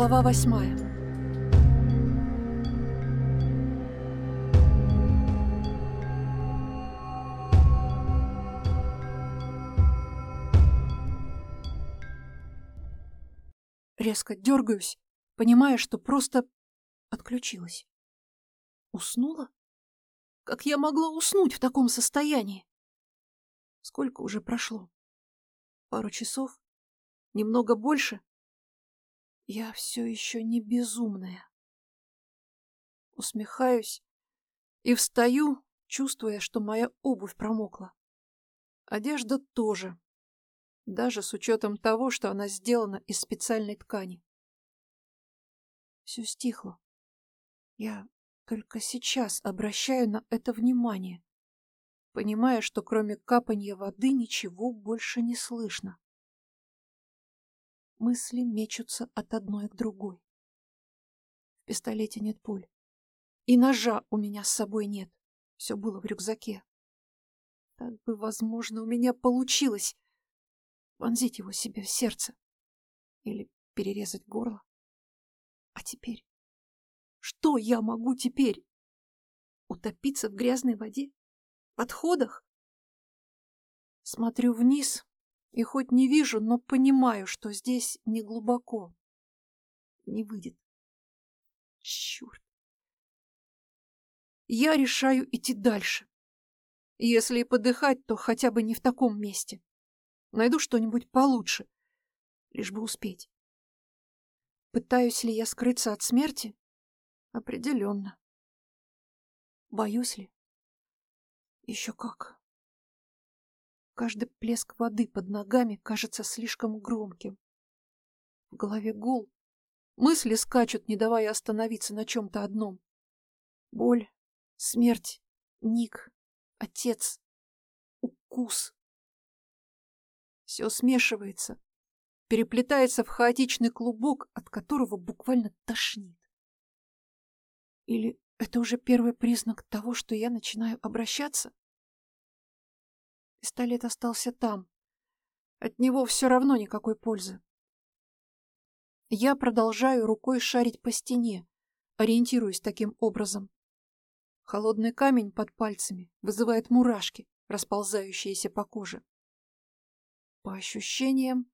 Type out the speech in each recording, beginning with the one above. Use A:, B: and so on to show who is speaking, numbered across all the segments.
A: Глава восьмая. Резко дергаюсь, понимая, что просто отключилась. Уснула? Как я могла уснуть в таком состоянии? Сколько уже прошло? Пару часов? Немного больше? Я все еще не безумная. Усмехаюсь и встаю, чувствуя, что моя обувь промокла. Одежда тоже, даже с учетом того, что она сделана из специальной ткани. Все стихло. Я только сейчас обращаю на это внимание, понимая, что кроме капанья воды ничего больше не слышно. Мысли мечутся от одной к другой. В пистолете нет пуль. И ножа у меня с собой нет. Все было в рюкзаке. Так бы, возможно, у меня получилось вонзить его себе в сердце или перерезать горло. А теперь? Что я могу теперь? Утопиться в грязной воде? В отходах? Смотрю вниз и хоть не вижу, но понимаю, что здесь не глубоко. Не выйдет. Черт. Я решаю идти дальше. Если и подыхать, то хотя бы не в таком месте. Найду что-нибудь получше, лишь бы успеть. Пытаюсь ли я скрыться от смерти? Определенно. Боюсь ли? Еще как. Каждый плеск воды под ногами кажется слишком громким. В голове гул. Мысли скачут, не давая остановиться на чем-то одном. Боль, смерть, Ник, отец, укус. Все смешивается, переплетается в хаотичный клубок, от которого буквально тошнит. Или это уже первый признак того, что я начинаю обращаться? Пистолет остался там. От него все равно никакой пользы. Я продолжаю рукой шарить по стене, ориентируясь таким образом. Холодный камень под пальцами вызывает мурашки, расползающиеся по коже. По ощущениям,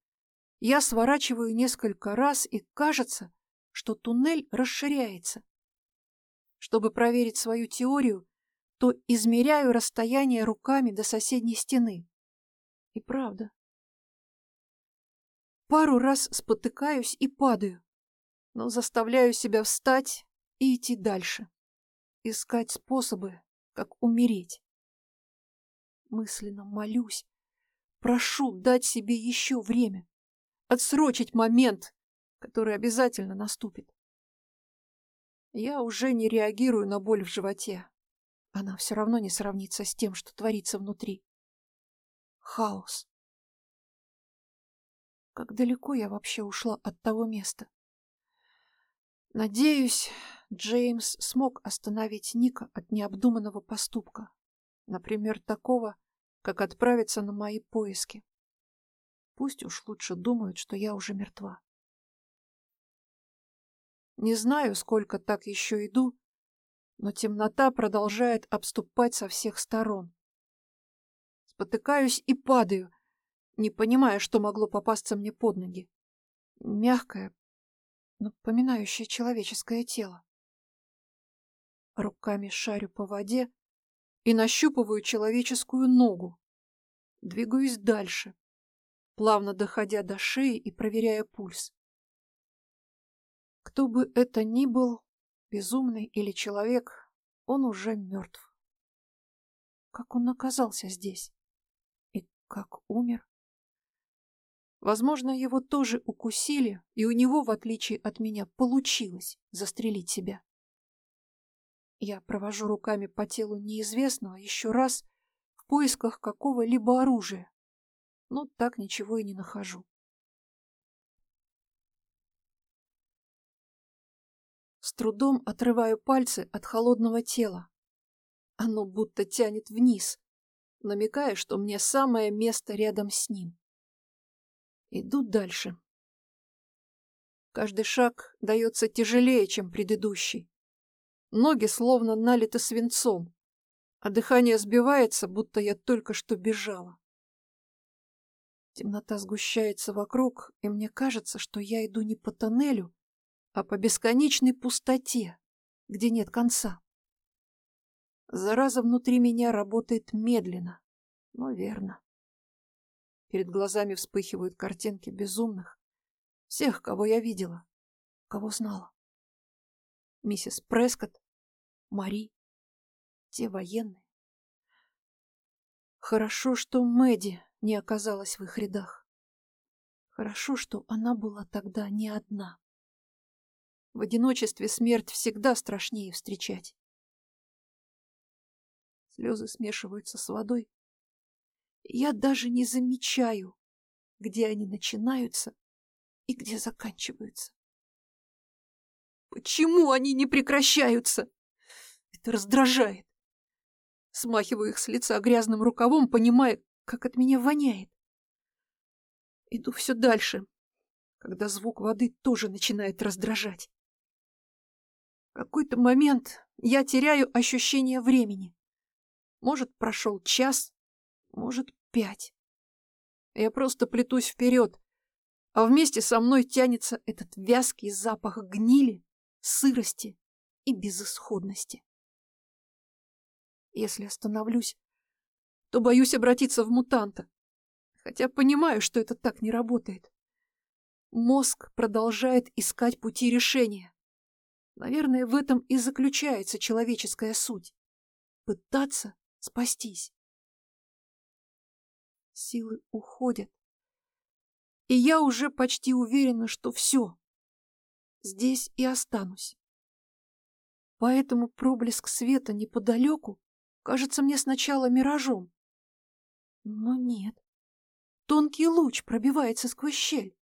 A: я сворачиваю несколько раз, и кажется, что туннель расширяется. Чтобы проверить свою теорию, то измеряю расстояние руками до соседней стены. И правда. Пару раз спотыкаюсь и падаю, но заставляю себя встать и идти дальше. Искать способы, как умереть. Мысленно молюсь, прошу дать себе еще время, отсрочить момент, который обязательно наступит. Я уже не реагирую на боль в животе. Она все равно не сравнится с тем, что творится внутри. Хаос. Как далеко я вообще ушла от того места? Надеюсь, Джеймс смог остановить Ника от необдуманного поступка. Например, такого, как отправиться на мои поиски. Пусть уж лучше думают, что я уже мертва. Не знаю, сколько так еще иду, но темнота продолжает обступать со всех сторон. Спотыкаюсь и падаю, не понимая, что могло попасться мне под ноги. Мягкое, напоминающее человеческое тело. Руками шарю по воде и нащупываю человеческую ногу. Двигаюсь дальше, плавно доходя до шеи и проверяя пульс. Кто бы это ни был, безумный или человек, он уже мертв. Как он оказался здесь? И как умер? Возможно, его тоже укусили, и у него, в отличие от меня, получилось застрелить себя. Я провожу руками по телу неизвестного еще раз в поисках какого-либо оружия, но так ничего и не нахожу. Трудом отрываю пальцы от холодного тела. Оно будто тянет вниз, намекая, что мне самое место рядом с ним. Иду дальше. Каждый шаг дается тяжелее, чем предыдущий. Ноги словно налиты свинцом, а дыхание сбивается, будто я только что бежала. Темнота сгущается вокруг, и мне кажется, что я иду не по тоннелю, а по бесконечной пустоте, где нет конца. Зараза внутри меня работает медленно, но верно. Перед глазами вспыхивают картинки безумных, всех, кого я видела, кого знала. Миссис Прескотт, Мари, те военные. Хорошо, что Мэдди не оказалась в их рядах. Хорошо, что она была тогда не одна. В одиночестве смерть всегда страшнее встречать. Слезы смешиваются с водой. Я даже не замечаю, где они начинаются и где заканчиваются. Почему они не прекращаются? Это раздражает. Смахиваю их с лица грязным рукавом, понимая, как от меня воняет. Иду все дальше, когда звук воды тоже начинает раздражать. Какой-то момент я теряю ощущение времени. Может, прошел час, может, пять. Я просто плетусь вперед, а вместе со мной тянется этот вязкий запах гнили, сырости и безысходности. Если остановлюсь, то боюсь обратиться в мутанта, хотя понимаю, что это так не работает. Мозг продолжает искать пути решения. Наверное, в этом и заключается человеческая суть. Пытаться спастись. Силы уходят. И я уже почти уверена, что все. Здесь и останусь. Поэтому проблеск света неподалеку кажется мне сначала миражом. Но нет. Тонкий луч пробивается сквозь щель.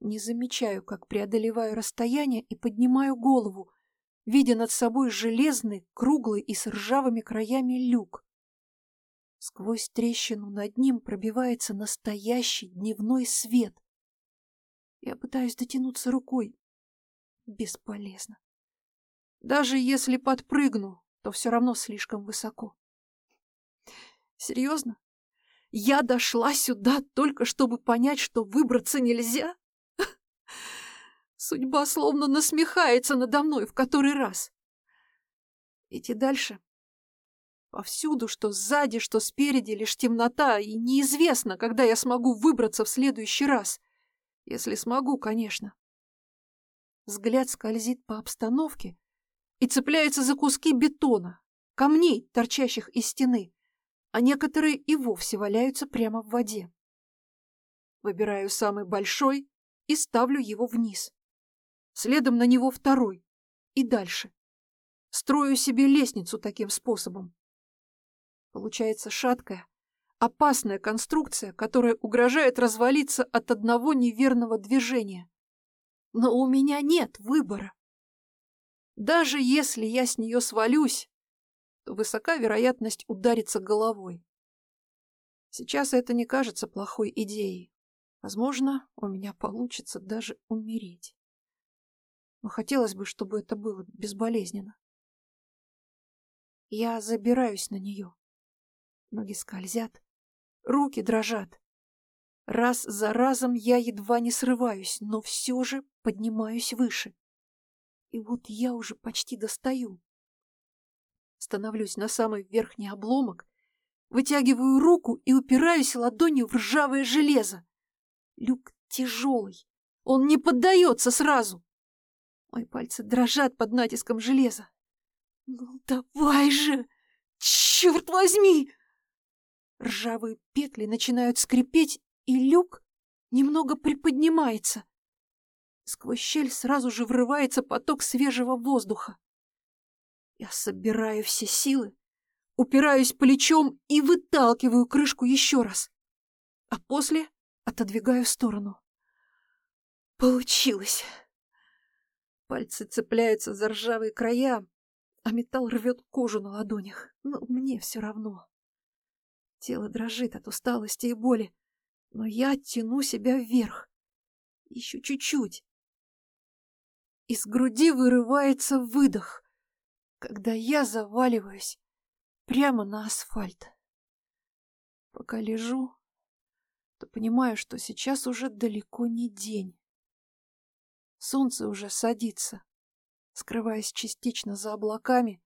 A: Не замечаю, как преодолеваю расстояние и поднимаю голову, видя над собой железный, круглый и с ржавыми краями люк. Сквозь трещину над ним пробивается настоящий дневной свет. Я пытаюсь дотянуться рукой. Бесполезно. Даже если подпрыгну, то все равно слишком высоко. Серьезно? Я дошла сюда только чтобы понять, что выбраться нельзя? Судьба словно насмехается надо мной в который раз. Идти дальше. Повсюду, что сзади, что спереди, лишь темнота, и неизвестно, когда я смогу выбраться в следующий раз. Если смогу, конечно. Взгляд скользит по обстановке и цепляется за куски бетона, камней, торчащих из стены, а некоторые и вовсе валяются прямо в воде. Выбираю самый большой и ставлю его вниз следом на него второй и дальше. Строю себе лестницу таким способом. Получается шаткая, опасная конструкция, которая угрожает развалиться от одного неверного движения. Но у меня нет выбора. Даже если я с нее свалюсь, то высока вероятность удариться головой. Сейчас это не кажется плохой идеей. Возможно, у меня получится даже умереть но хотелось бы, чтобы это было безболезненно. Я забираюсь на нее. Ноги скользят, руки дрожат. Раз за разом я едва не срываюсь, но все же поднимаюсь выше. И вот я уже почти достаю. Становлюсь на самый верхний обломок, вытягиваю руку и упираюсь ладонью в ржавое железо. Люк тяжелый, он не поддается сразу. Мои пальцы дрожат под натиском железа. «Ну давай же! Черт возьми!» Ржавые петли начинают скрипеть, и люк немного приподнимается. Сквозь щель сразу же врывается поток свежего воздуха. Я собираю все силы, упираюсь плечом и выталкиваю крышку еще раз, а после отодвигаю в сторону. Получилось! Пальцы цепляются за ржавые края, а металл рвет кожу на ладонях. Но мне все равно. Тело дрожит от усталости и боли, но я тяну себя вверх. Еще чуть-чуть. Из груди вырывается выдох, когда я заваливаюсь прямо на асфальт. Пока лежу, то понимаю, что сейчас уже далеко не день. Солнце уже садится, скрываясь частично за облаками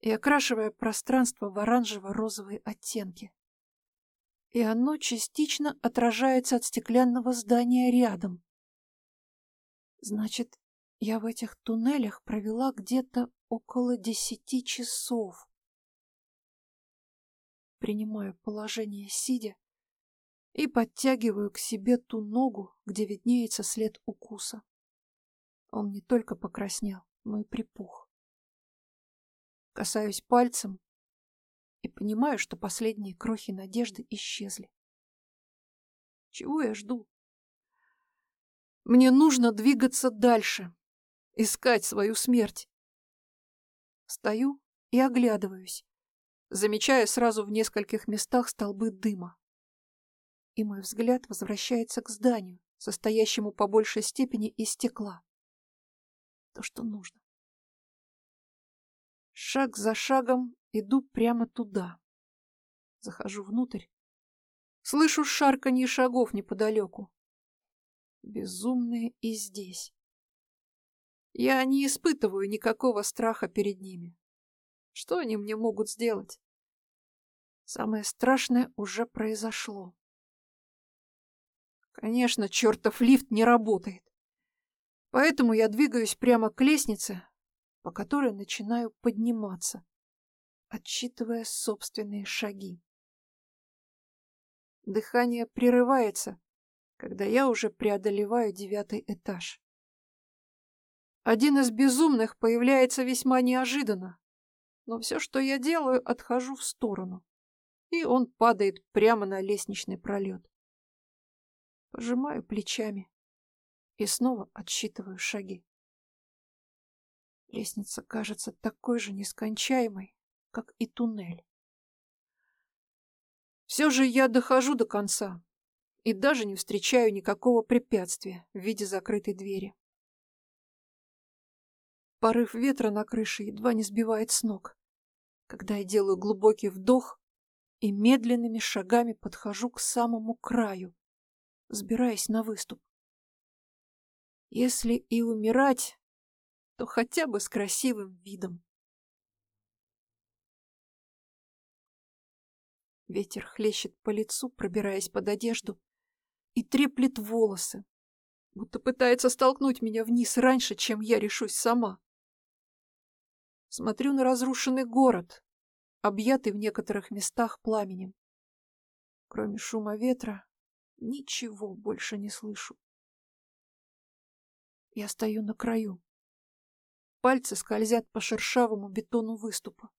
A: и окрашивая пространство в оранжево-розовые оттенки. И оно частично отражается от стеклянного здания рядом. Значит, я в этих туннелях провела где-то около десяти часов. Принимаю положение сидя и подтягиваю к себе ту ногу, где виднеется след укуса. Он не только покраснел, но и припух. Касаюсь пальцем и понимаю, что последние крохи надежды исчезли. Чего я жду? Мне нужно двигаться дальше, искать свою смерть. Стою и оглядываюсь, замечая сразу в нескольких местах столбы дыма. И мой взгляд возвращается к зданию, состоящему по большей степени из стекла. То, что нужно. Шаг за шагом иду прямо туда. Захожу внутрь. Слышу шарканье шагов неподалеку. Безумные и здесь. Я не испытываю никакого страха перед ними. Что они мне могут сделать? Самое страшное уже произошло. Конечно, чертов лифт не работает. Поэтому я двигаюсь прямо к лестнице, по которой начинаю подниматься, отсчитывая собственные шаги. Дыхание прерывается, когда я уже преодолеваю девятый этаж. Один из безумных появляется весьма неожиданно, но все, что я делаю, отхожу в сторону, и он падает прямо на лестничный пролет. Пожимаю плечами и снова отсчитываю шаги. Лестница кажется такой же нескончаемой, как и туннель. Все же я дохожу до конца и даже не встречаю никакого препятствия в виде закрытой двери. Порыв ветра на крыше едва не сбивает с ног, когда я делаю глубокий вдох и медленными шагами подхожу к самому краю, взбираясь на выступ. Если и умирать, то хотя бы с красивым видом. Ветер хлещет по лицу, пробираясь под одежду, и треплет волосы, будто пытается столкнуть меня вниз раньше, чем я решусь сама. Смотрю на разрушенный город, объятый в некоторых местах пламенем. Кроме шума ветра, ничего больше не слышу. Я стою на краю. Пальцы скользят по шершавому бетону выступа.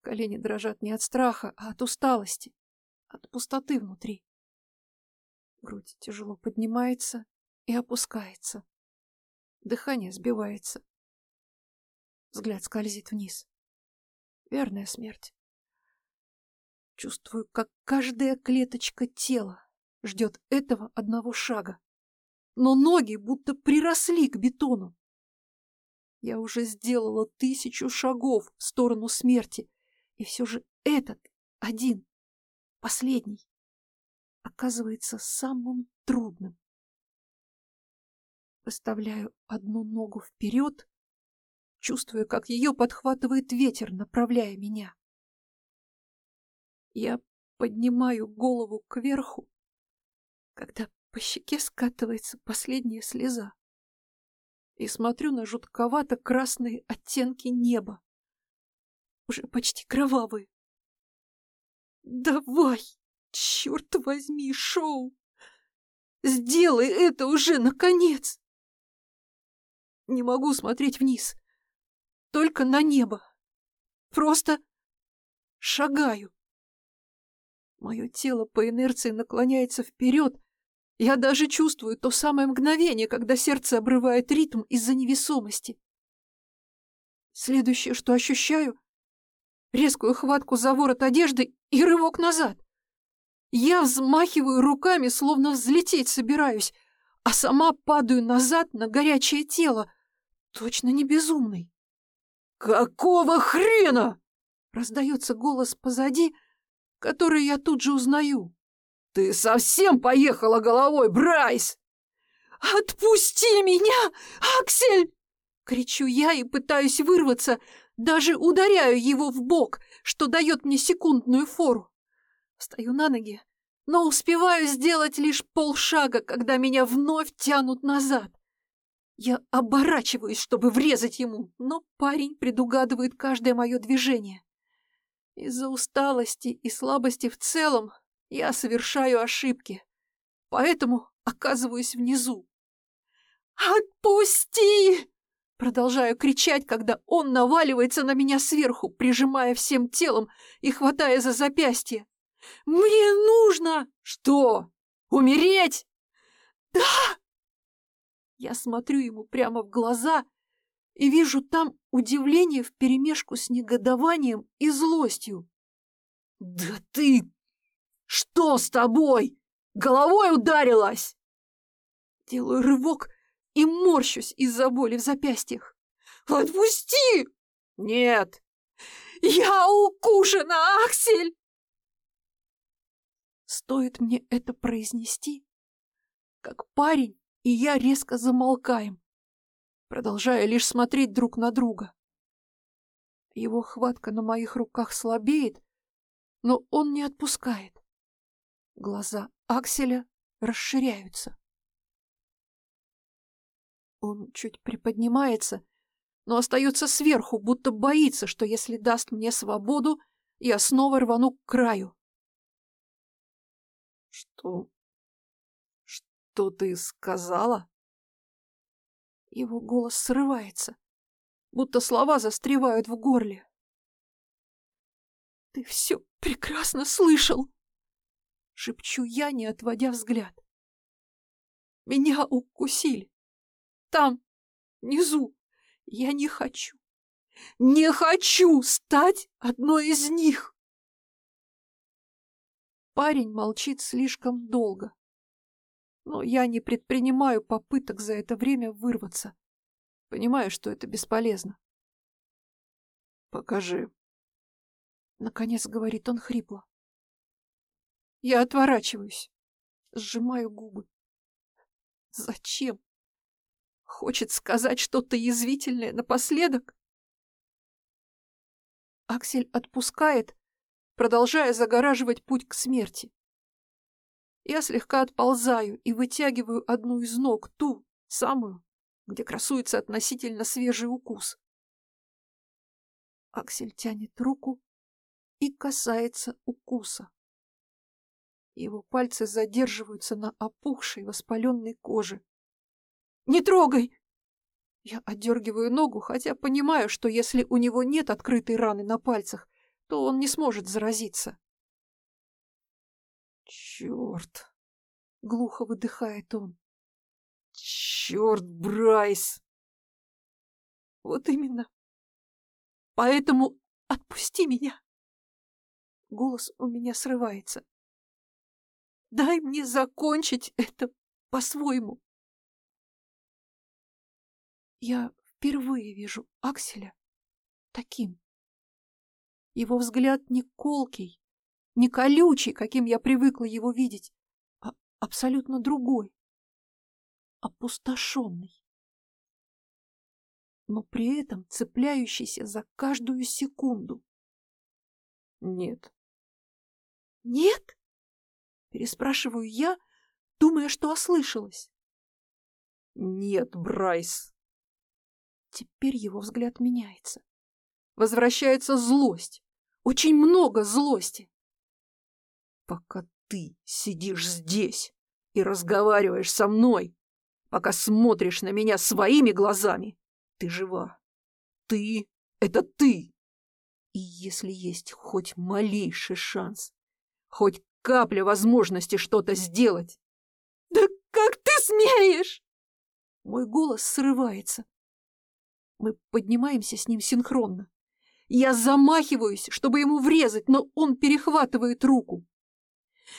A: Колени дрожат не от страха, а от усталости, от пустоты внутри. Грудь тяжело поднимается и опускается. Дыхание сбивается. Взгляд скользит вниз. Верная смерть. Чувствую, как каждая клеточка тела ждет этого одного шага. Но ноги будто приросли к бетону. Я уже сделала тысячу шагов в сторону смерти, и все же этот один, последний, оказывается самым трудным. Выставляю одну ногу вперед чувствуя, как ее подхватывает ветер, направляя меня. Я поднимаю голову кверху, когда по щеке скатывается последняя слеза, и смотрю на жутковато-красные оттенки неба, уже почти кровавые. «Давай, черт возьми, шоу! Сделай это уже, наконец!» Не могу смотреть вниз только на небо. Просто шагаю. Мое тело по инерции наклоняется вперед. Я даже чувствую то самое мгновение, когда сердце обрывает ритм из-за невесомости. Следующее, что ощущаю — резкую хватку за ворот одежды и рывок назад. Я взмахиваю руками, словно взлететь собираюсь, а сама падаю назад на горячее тело, точно не безумный.
B: «Какого хрена?»
A: — раздается голос позади, который я тут же узнаю.
B: «Ты совсем поехала головой, Брайс!»
A: «Отпусти меня, Аксель!» Кричу я и пытаюсь вырваться, даже ударяю его в бок, что дает мне секундную фору. Стою на ноги, но успеваю сделать лишь полшага, когда меня вновь тянут назад. Я оборачиваюсь, чтобы врезать ему, но парень предугадывает каждое мое движение. Из-за усталости и слабости в целом я совершаю ошибки, поэтому оказываюсь внизу. «Отпусти!» Продолжаю кричать, когда он наваливается на меня сверху, прижимая всем телом и хватая за запястье. «Мне нужно!»
B: «Что? Умереть?»
A: «Да!» Я смотрю ему прямо в глаза и вижу там удивление вперемешку с негодованием и злостью.
B: «Да ты! Что с тобой? Головой ударилась?»
A: Делаю рывок и морщусь из-за боли в запястьях. «Отпусти!»
B: «Нет!»
A: «Я укушена, Аксель!» Стоит мне это произнести, как парень и я резко замолкаем, продолжая лишь смотреть друг на друга. Его хватка на моих руках слабеет, но он не отпускает. Глаза Акселя расширяются. Он чуть приподнимается, но остается сверху, будто боится, что если даст мне свободу, я снова рвану к краю.
B: Что? Что ты сказала?
A: Его голос срывается, будто слова застревают в горле. Ты все прекрасно слышал, шепчу я, не отводя взгляд. Меня укусили. Там, внизу. Я не хочу. Не хочу стать одной из них. Парень молчит слишком долго. Но я не предпринимаю попыток за это время вырваться. Понимаю, что это бесполезно.
B: «Покажи», —
A: наконец говорит он хрипло. Я отворачиваюсь, сжимаю губы. Зачем? Хочет сказать что-то язвительное напоследок? Аксель отпускает, продолжая загораживать путь к смерти. Я слегка отползаю и вытягиваю одну из ног, ту, самую, где красуется относительно свежий укус. Аксель тянет руку и касается укуса. Его пальцы задерживаются на опухшей воспаленной коже. Не трогай!» Я отдергиваю ногу, хотя понимаю, что если у него нет открытой раны на пальцах, то он не сможет заразиться.
B: «Черт!»
A: — глухо выдыхает он.
B: «Черт, Брайс!»
A: «Вот именно. Поэтому отпусти меня!» Голос у меня срывается. «Дай мне закончить это по-своему!» Я впервые вижу Акселя таким. Его взгляд не колкий, не колючий, каким я привыкла его видеть, а абсолютно другой, опустошенный, но при этом цепляющийся за каждую секунду.
B: Нет.
A: Нет? Переспрашиваю я, думая, что ослышалась.
B: Нет, Брайс.
A: Теперь его взгляд меняется. Возвращается злость. Очень много злости.
B: Пока ты сидишь здесь и разговариваешь со мной, пока смотришь на меня своими глазами, ты жива. Ты — это ты. И если есть хоть малейший шанс, хоть капля возможности что-то сделать...
A: Да как ты смеешь? Мой голос срывается. Мы поднимаемся с ним синхронно. Я замахиваюсь, чтобы ему врезать, но он перехватывает руку.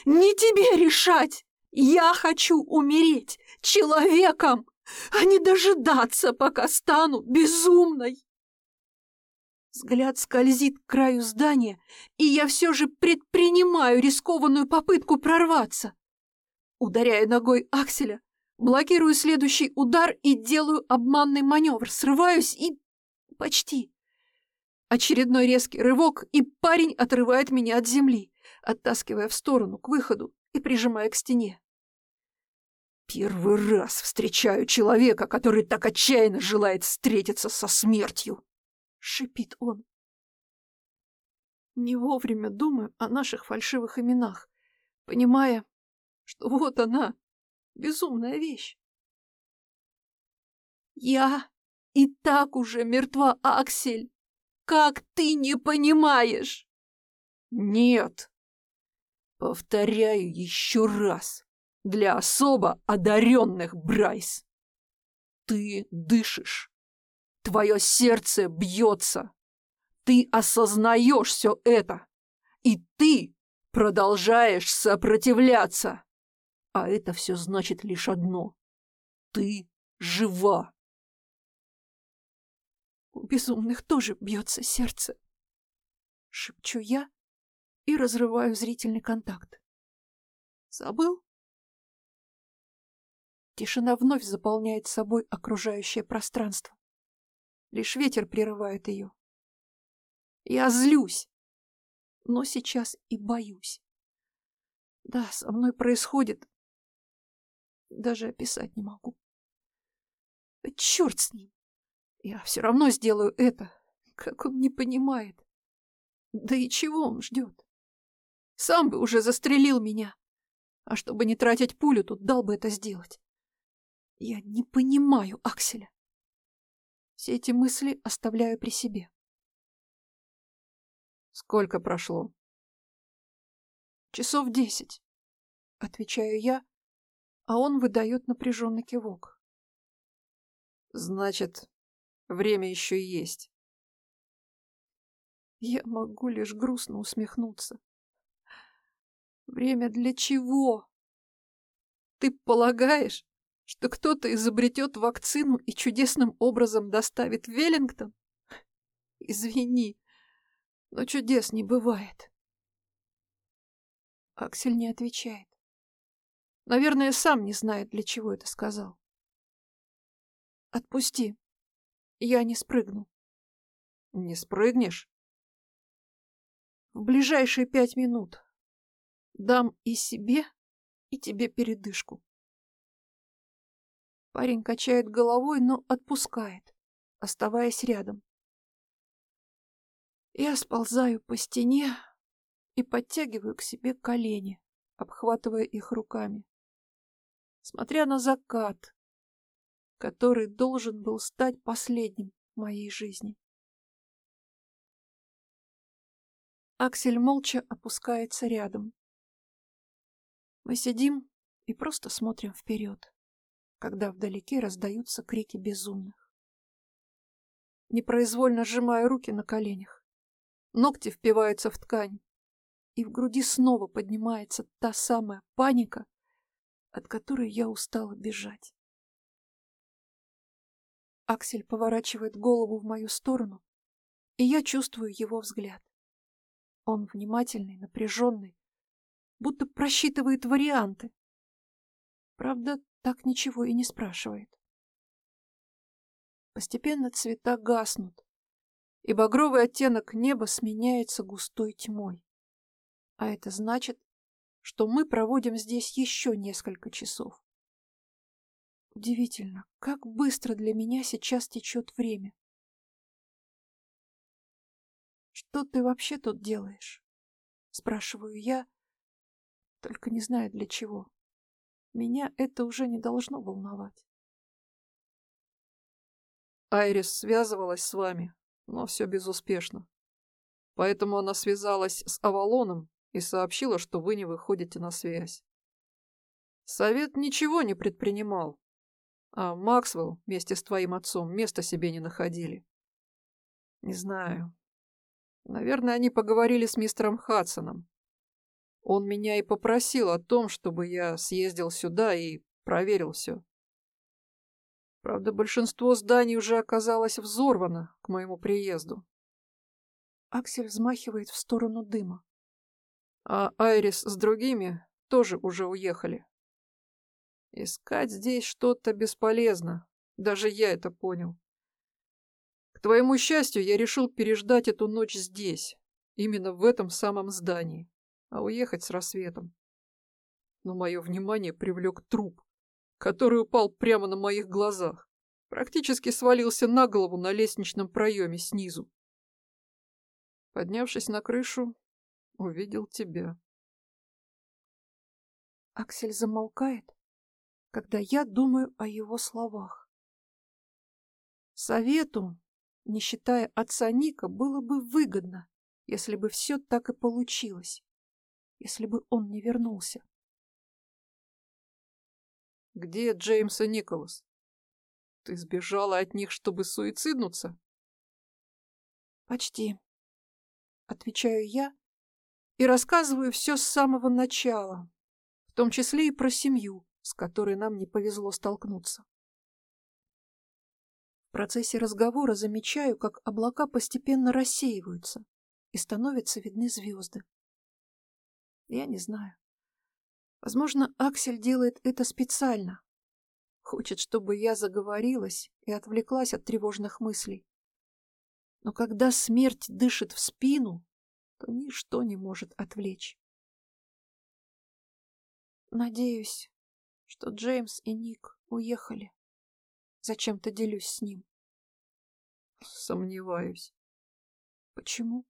A: «Не тебе решать! Я хочу умереть человеком, а не дожидаться, пока стану безумной. Взгляд скользит к краю здания, и я все же предпринимаю рискованную попытку прорваться. Ударяю ногой Акселя, блокирую следующий удар и делаю обманный маневр, срываюсь и... почти. Очередной резкий рывок, и парень отрывает меня от земли, оттаскивая в сторону, к выходу и прижимая к стене.
B: Первый раз встречаю человека, который так отчаянно желает встретиться со смертью
A: шипит он. Не вовремя думаю о наших фальшивых именах, понимая, что вот она, безумная вещь. Я и так уже мертва, Аксель. Как ты не понимаешь?
B: Нет. Повторяю еще раз. Для особо одаренных, Брайс. Ты дышишь. Твое сердце бьется. Ты осознаешь все это. И ты продолжаешь сопротивляться. А это все значит лишь одно. Ты жива.
A: У безумных тоже бьется сердце. Шепчу я и разрываю зрительный контакт. Забыл? Тишина вновь заполняет собой окружающее пространство. Лишь ветер прерывает ее. Я злюсь, но сейчас и боюсь. Да, со мной происходит. Даже описать не могу. черт с ним. Я все равно сделаю это, как он не понимает. Да и чего он ждет? Сам бы уже застрелил меня. А чтобы не тратить пулю, тут дал бы это сделать. Я не понимаю Акселя. Все эти мысли оставляю при себе.
B: Сколько прошло?
A: Часов десять. Отвечаю я, а он выдает напряженный кивок.
B: Значит, время еще есть.
A: Я могу лишь грустно усмехнуться. Время для чего? Ты полагаешь, что кто-то изобретет вакцину и чудесным образом доставит в Веллингтон? Извини, но чудес не бывает. Аксель не отвечает. Наверное, сам не знает, для чего это сказал. Отпусти. Я не спрыгну.
B: Не спрыгнешь?
A: В ближайшие пять минут. Дам и себе, и тебе передышку. Парень качает головой, но отпускает, оставаясь рядом. Я сползаю по стене и подтягиваю к себе колени, обхватывая их руками. Смотря на закат, который должен был стать последним в моей жизни. Аксель молча опускается рядом. Мы сидим и просто смотрим вперед когда вдалеке раздаются крики безумных. Непроизвольно сжимаю руки на коленях. Ногти впиваются в ткань, и в груди снова поднимается та самая паника, от которой я устала бежать. Аксель поворачивает голову в мою сторону, и я чувствую его взгляд. Он внимательный, напряженный, будто просчитывает варианты. Правда, так ничего и не спрашивает. Постепенно цвета гаснут, и багровый оттенок неба сменяется густой тьмой. А это значит, что мы проводим здесь еще несколько часов. Удивительно, как быстро для меня сейчас течет время. «Что ты вообще тут делаешь?» — спрашиваю я, только не знаю для чего. Меня это уже не должно волновать.
B: Айрис связывалась с вами, но все безуспешно. Поэтому она связалась с Авалоном и сообщила, что вы не выходите на связь. Совет ничего не предпринимал, а Максвелл вместе с твоим отцом места себе не находили. Не знаю. Наверное, они поговорили с мистером Хадсоном. Он меня и попросил о том, чтобы я съездил сюда и проверил все. Правда, большинство зданий уже оказалось взорвано к моему приезду.
A: Аксель взмахивает в сторону дыма.
B: А Айрис с другими тоже уже уехали. Искать здесь что-то бесполезно. Даже я это понял. К твоему счастью, я решил переждать эту ночь здесь, именно в этом самом здании, а уехать с рассветом. Но мое внимание привлек труп, который упал прямо на моих глазах. Практически свалился на голову на лестничном проеме снизу. Поднявшись на крышу, увидел тебя.
A: Аксель замолкает, когда я думаю о его словах. Совету, не считая отца Ника, было бы выгодно, если бы все так и получилось, если бы он не вернулся.
B: Где Джеймс и Николас? Ты сбежала от них, чтобы суициднуться?
A: Почти. Отвечаю я и рассказываю все с самого начала, в том числе и про семью, с которой нам не повезло столкнуться. В процессе разговора замечаю, как облака постепенно рассеиваются и становятся видны звезды. Я не знаю. Возможно, Аксель делает это специально. Хочет, чтобы я заговорилась и отвлеклась от тревожных мыслей. Но когда смерть дышит в спину, то ничто не может отвлечь. Надеюсь, что Джеймс и Ник уехали. Зачем-то делюсь с ним.
B: Сомневаюсь.
A: Почему?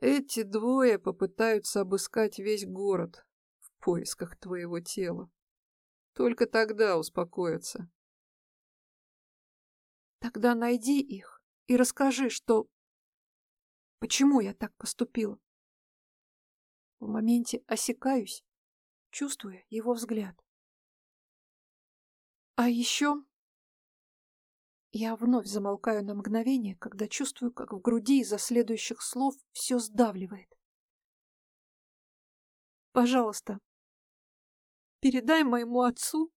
B: Эти двое попытаются обыскать весь город в поисках твоего тела. Только тогда успокоятся.
A: Тогда найди их и расскажи, что... Почему я так поступила? В моменте осекаюсь, чувствуя его взгляд. А еще... Я вновь замолкаю на мгновение, когда чувствую, как в груди из-за следующих слов все сдавливает. Пожалуйста, передай моему отцу,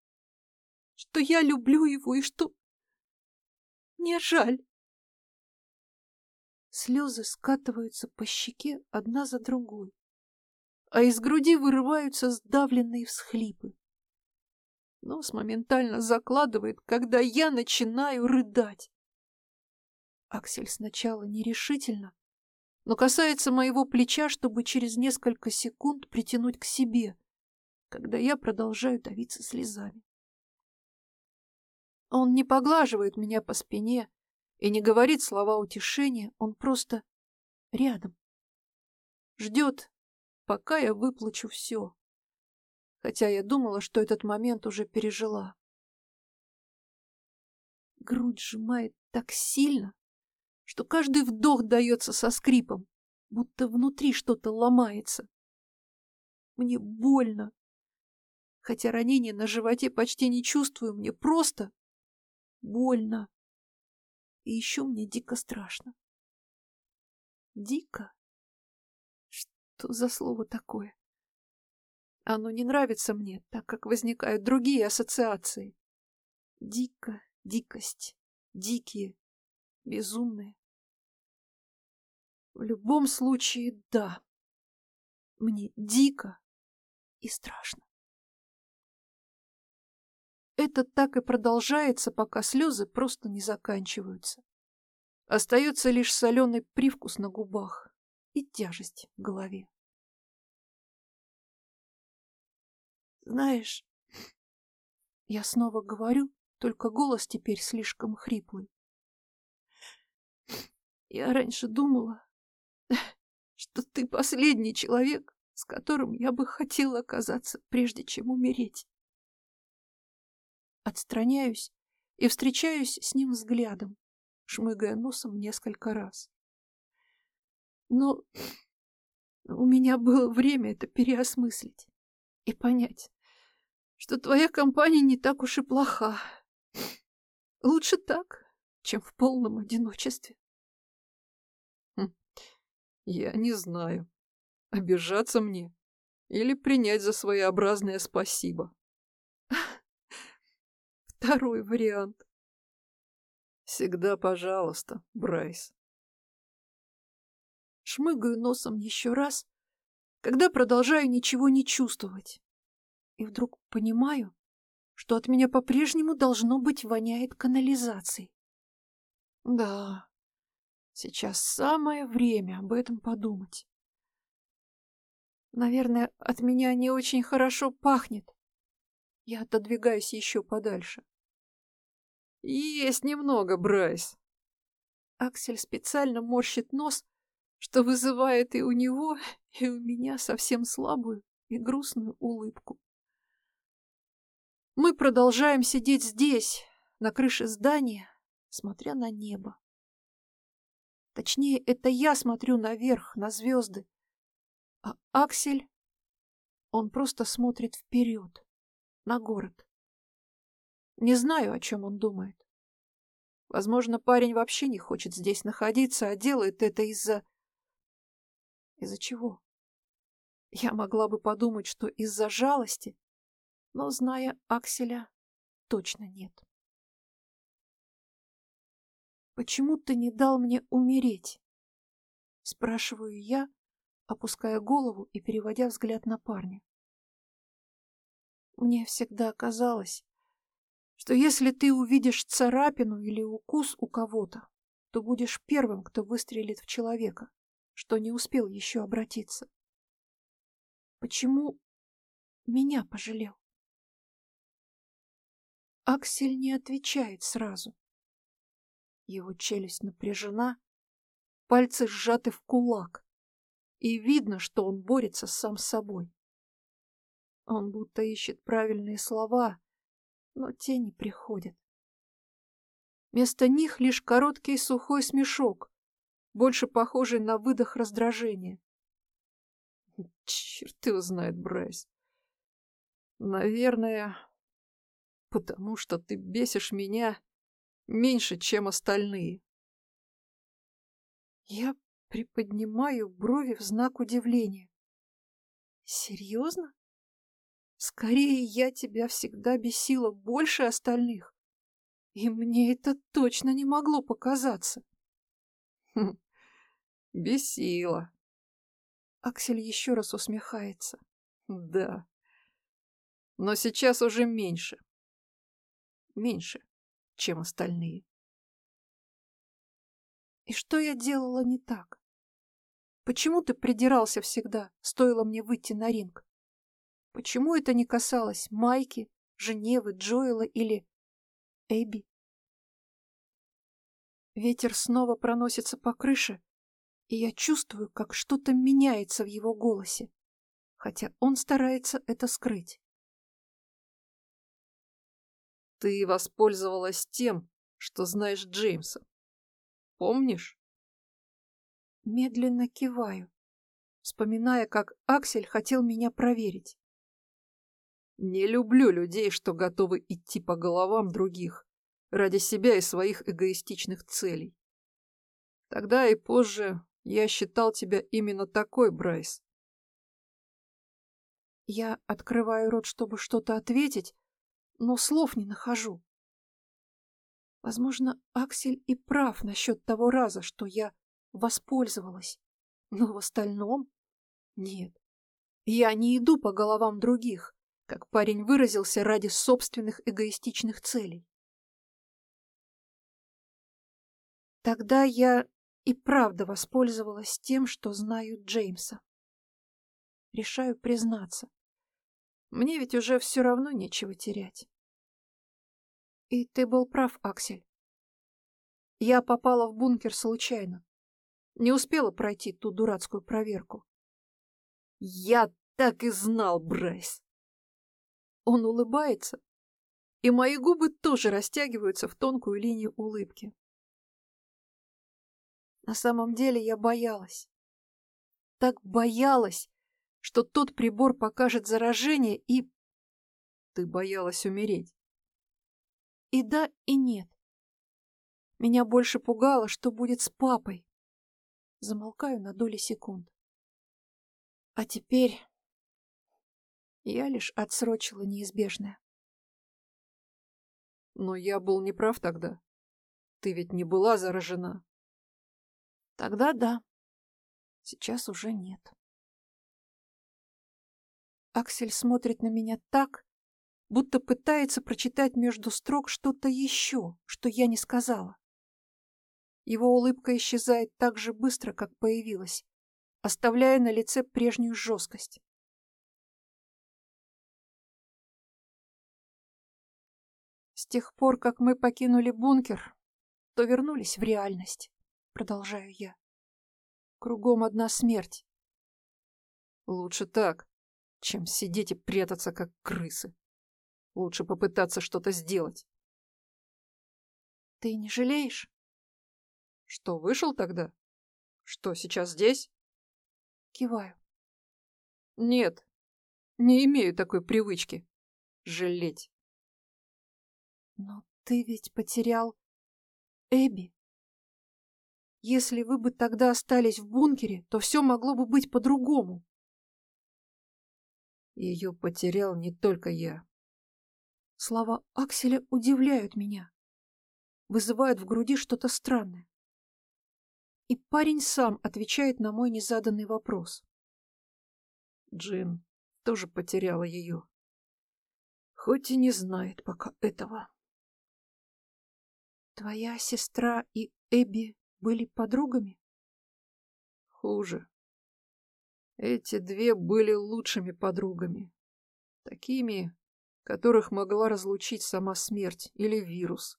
A: что я люблю его и что... Мне жаль. Слезы скатываются по щеке одна за другой, а из груди вырываются сдавленные всхлипы. Нос моментально закладывает, когда я начинаю рыдать. Аксель сначала нерешительно, но касается моего плеча, чтобы через несколько секунд притянуть к себе, когда я продолжаю давиться слезами. Он не поглаживает меня по спине и не говорит слова утешения, он просто рядом. Ждет, пока я выплачу все хотя я думала, что этот момент уже пережила. Грудь сжимает так сильно, что каждый вдох дается со скрипом, будто внутри что-то ломается. Мне больно, хотя ранение на животе почти не чувствую, мне просто больно. И еще мне дико страшно. Дико? Что за слово такое? Оно не нравится мне, так как возникают другие ассоциации. Дико, дикость, дикие, безумные. В любом случае, да. Мне дико и страшно. Это так и продолжается, пока слезы просто не заканчиваются. Остается лишь соленый привкус на губах и тяжесть в голове. Знаешь, я снова говорю, только голос теперь слишком хриплый. Я раньше думала, что ты последний человек, с которым я бы хотела оказаться, прежде чем умереть. Отстраняюсь и встречаюсь с ним взглядом, шмыгая носом несколько раз. Но у меня было время это переосмыслить и понять, что твоя компания не так уж и плоха. Лучше так, чем в полном одиночестве.
B: Хм, я не знаю. Обижаться мне? Или принять за своеобразное спасибо?
A: Второй вариант.
B: Всегда пожалуйста, Брайс.
A: Шмыгаю носом еще раз, когда продолжаю ничего не чувствовать. И вдруг понимаю, что от меня по-прежнему должно быть воняет канализацией. Да, сейчас самое время об этом подумать. Наверное, от меня не очень хорошо пахнет. Я отодвигаюсь еще подальше.
B: Есть немного, Брайс.
A: Аксель специально морщит нос, что вызывает и у него, и у меня совсем слабую и грустную улыбку. Мы продолжаем сидеть здесь, на крыше здания, смотря на небо. Точнее, это я смотрю наверх, на звезды. А Аксель, он просто смотрит вперед, на город. Не знаю, о чем он думает. Возможно, парень вообще не хочет здесь находиться, а делает это из-за... Из-за чего? Я могла бы подумать, что из-за жалости но, зная Акселя, точно нет. «Почему ты не дал мне умереть?» Спрашиваю я, опуская голову и переводя взгляд на парня. Мне всегда казалось, что если ты увидишь царапину или укус у кого-то, то будешь первым, кто выстрелит в человека, что не успел еще обратиться. Почему меня пожалел? Аксель не отвечает сразу. Его челюсть напряжена, пальцы сжаты в кулак, и видно, что он борется сам с собой. Он будто ищет правильные слова, но те не приходят. Вместо них лишь короткий сухой смешок, больше похожий на выдох раздражения.
B: Черт его знает, Брайс. Наверное, потому что ты бесишь меня меньше, чем остальные.
A: Я приподнимаю брови в знак удивления. Серьезно? Скорее, я тебя всегда бесила больше остальных. И мне это точно не могло показаться.
B: Хм, бесила.
A: Аксель еще раз усмехается.
B: Да. Но сейчас уже меньше меньше, чем остальные.
A: И что я делала не так? Почему ты придирался всегда, стоило мне выйти на ринг? Почему это не касалось Майки, Женевы, Джоэла или Эбби? Ветер снова проносится по крыше, и я чувствую, как что-то меняется в его голосе, хотя он старается это скрыть.
B: Ты воспользовалась тем, что знаешь Джеймса. Помнишь?
A: Медленно киваю, вспоминая, как Аксель хотел меня проверить.
B: Не люблю людей, что готовы идти по головам других ради себя и своих эгоистичных целей. Тогда и позже я считал тебя именно такой, Брайс.
A: Я открываю рот, чтобы что-то ответить, но слов не нахожу. Возможно, Аксель и прав насчет того раза, что я воспользовалась. Но в остальном нет. Я не иду по головам других, как парень выразился ради собственных эгоистичных целей. Тогда я и правда воспользовалась тем, что знаю Джеймса. Решаю признаться. Мне ведь уже все равно нечего терять. И ты был прав, Аксель. Я попала в бункер случайно. Не успела пройти ту дурацкую проверку.
B: Я так и знал, Брайс.
A: Он улыбается, и мои губы тоже растягиваются в тонкую линию улыбки. На самом деле я боялась. Так боялась, что тот прибор покажет заражение и...
B: Ты боялась умереть.
A: И да, и нет. Меня больше пугало, что будет с папой. Замолкаю на доли секунд. А теперь я лишь отсрочила неизбежное.
B: Но я был неправ тогда. Ты ведь не была заражена.
A: Тогда да. Сейчас уже нет. Аксель смотрит на меня так, будто пытается прочитать между строк что-то еще, что я не сказала. Его улыбка исчезает так же быстро, как появилась, оставляя на лице прежнюю жесткость. С тех пор, как мы покинули бункер, то вернулись в реальность, продолжаю я. Кругом одна смерть.
B: Лучше так, чем сидеть и прятаться, как крысы. Лучше попытаться что-то сделать.
A: Ты не жалеешь?
B: Что, вышел тогда? Что, сейчас здесь?
A: Киваю.
B: Нет, не имею такой привычки. Жалеть.
A: Но ты ведь потерял Эбби. Если вы бы тогда остались в бункере, то все могло бы быть по-другому.
B: Ее потерял не только я.
A: Слова Акселя удивляют меня, вызывают в груди что-то странное. И парень сам отвечает на мой незаданный вопрос.
B: Джин тоже потеряла ее. Хоть и не знает пока этого.
A: Твоя сестра и Эбби были подругами?
B: Хуже. Эти две были лучшими подругами. Такими, которых могла разлучить сама смерть или вирус.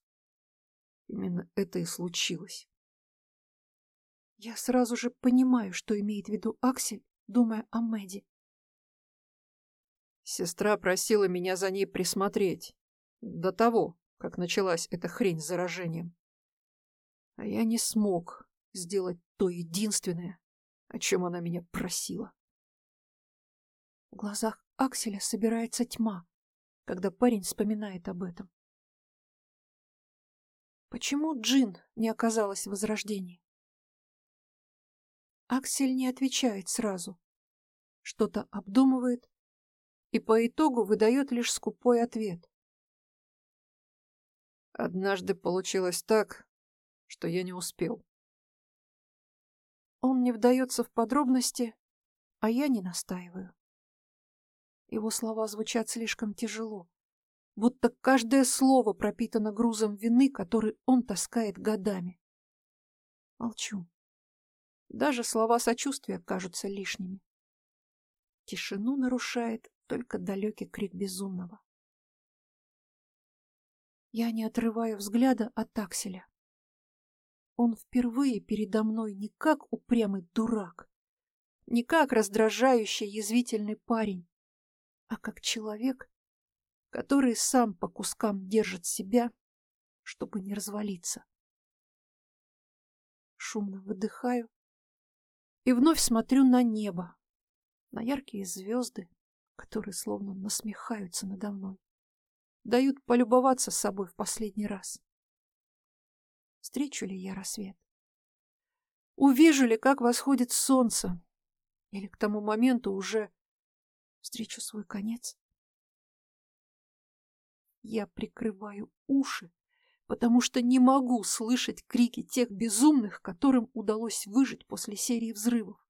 B: Именно это и случилось.
A: Я сразу же понимаю, что имеет в виду Аксель, думая о Мэдди.
B: Сестра просила меня за ней присмотреть. До того, как началась эта хрень с заражением. А я не смог сделать то единственное, о чем она меня просила.
A: В глазах Акселя собирается тьма, когда парень вспоминает об этом. Почему Джин не оказалась в возрождении? Аксель не отвечает сразу. Что-то обдумывает и по итогу выдает лишь скупой ответ.
B: Однажды получилось так, что я не успел.
A: Он не вдается в подробности, а я не настаиваю. Его слова звучат слишком тяжело, будто каждое слово пропитано грузом вины, который он таскает годами. Молчу. Даже слова сочувствия кажутся лишними. Тишину нарушает только далекий крик безумного. Я не отрываю взгляда от Акселя. Он впервые передо мной не как упрямый дурак, не как раздражающий язвительный парень, а как человек, который сам по кускам держит себя, чтобы не развалиться. Шумно выдыхаю и вновь смотрю на небо, на яркие звезды, которые словно насмехаются надо мной, дают полюбоваться собой в последний раз. Встречу ли я рассвет? Увижу ли, как восходит солнце? Или к тому моменту уже встречу свой конец. Я прикрываю уши, потому что не могу слышать крики тех безумных, которым удалось выжить после серии взрывов.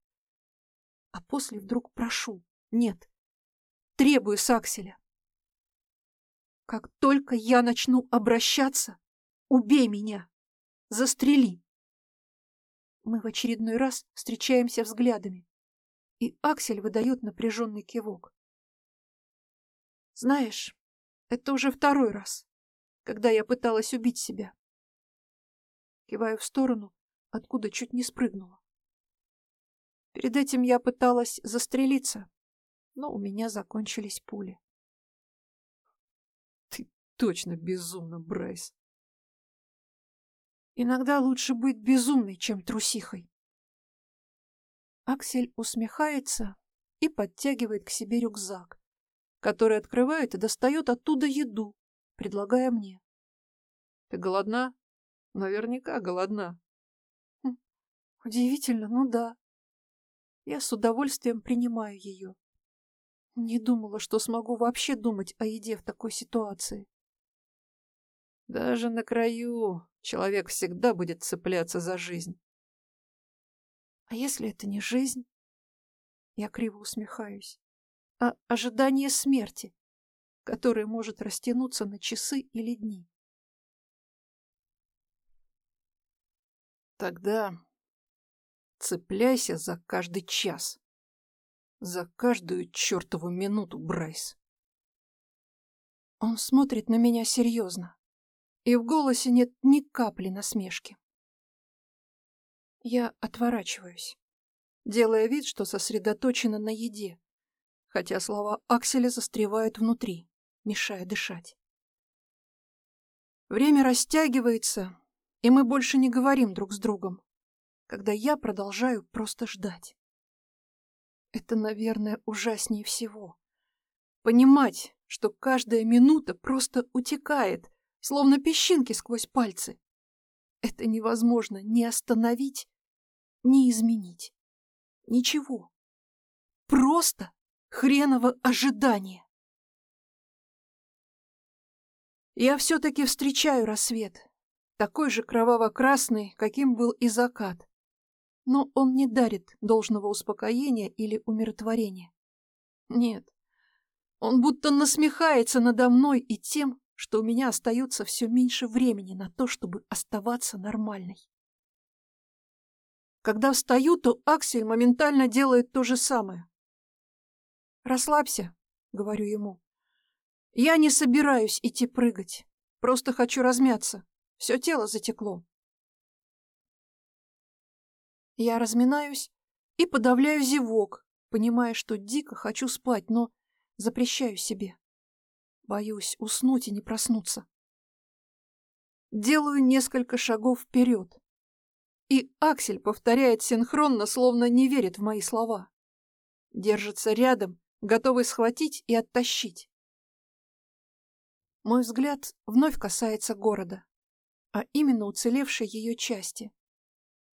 A: А после вдруг прошу, нет, требую Сакселя. Как только я начну обращаться, убей меня, застрели. Мы в очередной раз встречаемся взглядами и Аксель выдает напряженный кивок. Знаешь, это уже второй раз, когда я пыталась убить себя. Киваю в сторону, откуда чуть не спрыгнула. Перед этим я пыталась застрелиться, но у меня закончились пули.
B: Ты точно безумна, Брайс.
A: Иногда лучше быть безумной, чем трусихой. Аксель усмехается и подтягивает к себе рюкзак, который открывает и достает оттуда еду, предлагая мне.
B: Ты голодна? Наверняка голодна.
A: Хм, удивительно, ну да. Я с удовольствием принимаю ее. Не думала, что смогу вообще думать о еде в такой ситуации.
B: Даже на краю человек всегда будет цепляться за жизнь.
A: А если это не жизнь? Я криво усмехаюсь. А ожидание смерти, которое может растянуться на часы или дни.
B: Тогда цепляйся за каждый час. За каждую чертову минуту, Брайс.
A: Он смотрит на меня серьезно, и в голосе нет ни капли насмешки. Я отворачиваюсь, делая вид, что сосредоточена на еде, хотя слова Акселя застревают внутри, мешая дышать. Время растягивается, и мы больше не говорим друг с другом, когда я продолжаю просто ждать. Это, наверное, ужаснее всего. Понимать, что каждая минута просто утекает, словно песчинки сквозь пальцы. Это невозможно ни остановить, ни изменить. Ничего. Просто хреново ожидание. Я все-таки встречаю рассвет, такой же кроваво-красный, каким был и закат но он не дарит должного успокоения или умиротворения. Нет, он будто насмехается надо мной и тем, что у меня остается все меньше времени на то, чтобы оставаться нормальной. Когда встаю, то Аксель моментально делает то же самое. «Расслабься», — говорю ему. «Я не собираюсь идти прыгать, просто хочу размяться. Все тело затекло». Я разминаюсь и подавляю зевок, понимая, что дико хочу спать, но запрещаю себе. Боюсь уснуть и не проснуться. Делаю несколько шагов вперед. И Аксель повторяет синхронно, словно не верит в мои слова. Держится рядом, готовый схватить и оттащить. Мой взгляд вновь касается города, а именно уцелевшей ее части.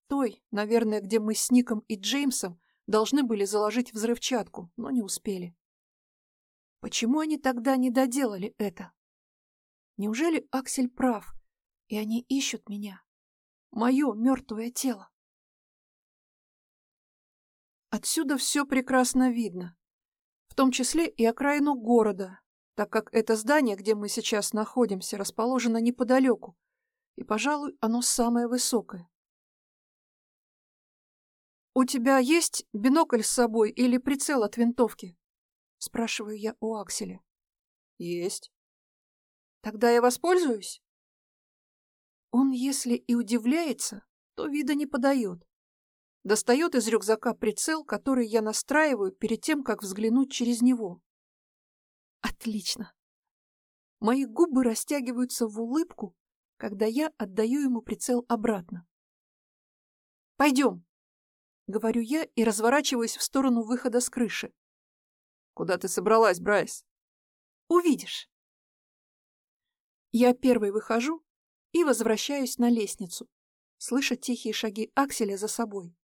A: Той, наверное, где мы с Ником и Джеймсом должны были заложить взрывчатку, но не успели. Почему они тогда не доделали это? Неужели Аксель прав, и они ищут меня? Мое мертвое тело. Отсюда все прекрасно видно, в том числе и окраину города, так как это здание, где мы сейчас находимся, расположено неподалеку, и, пожалуй, оно самое высокое. «У тебя есть бинокль с собой или прицел от винтовки?» Спрашиваю я у Акселя.
B: «Есть».
A: «Тогда я воспользуюсь?» Он, если и удивляется, то вида не подает. Достает из рюкзака прицел, который я настраиваю перед тем, как взглянуть через него. Отлично. Мои губы растягиваются в улыбку, когда я отдаю ему прицел обратно. «Пойдем», — говорю я и разворачиваюсь в сторону выхода с крыши.
B: «Куда ты собралась, Брайс?»
A: «Увидишь». Я первый выхожу и возвращаюсь на лестницу, слыша тихие шаги Акселя за собой.